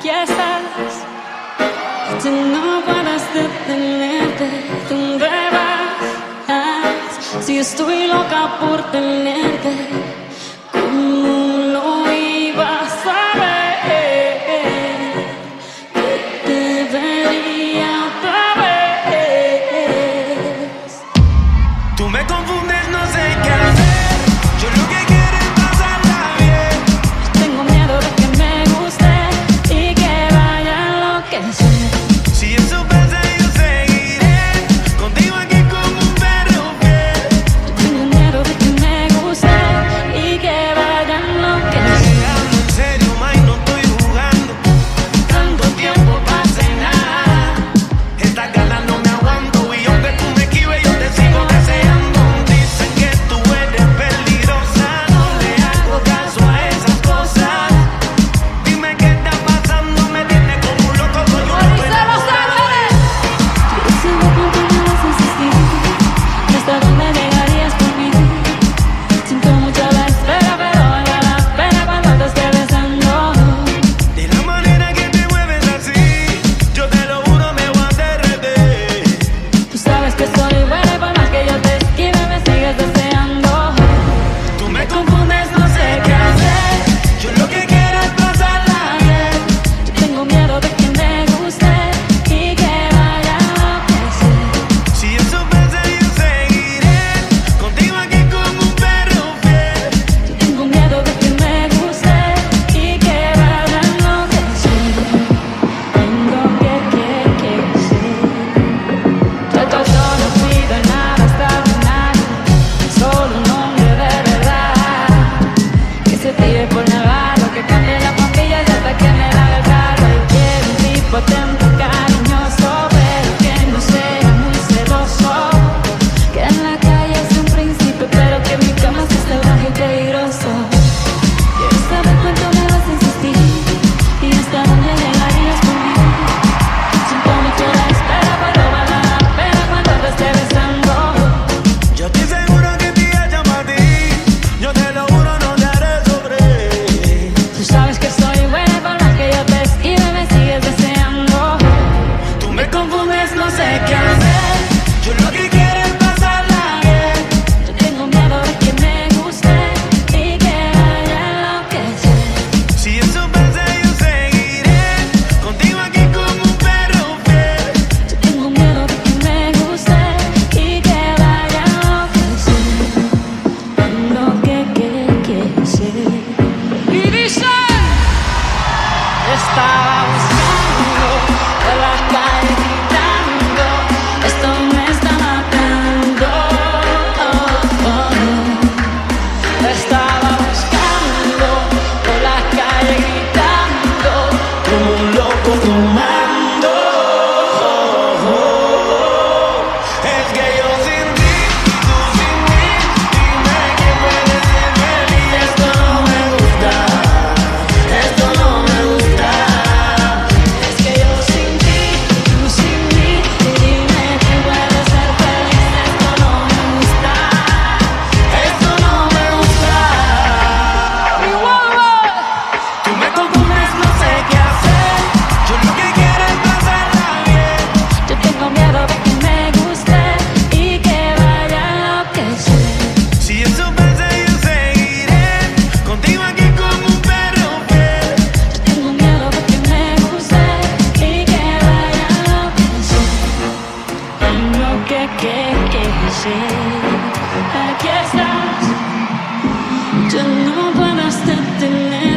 quieres. Tú no paras de tenerte, tú vas. Si estoy loca por tenerte. She is so bad. que quise. Aquí estás, ya no van a detener.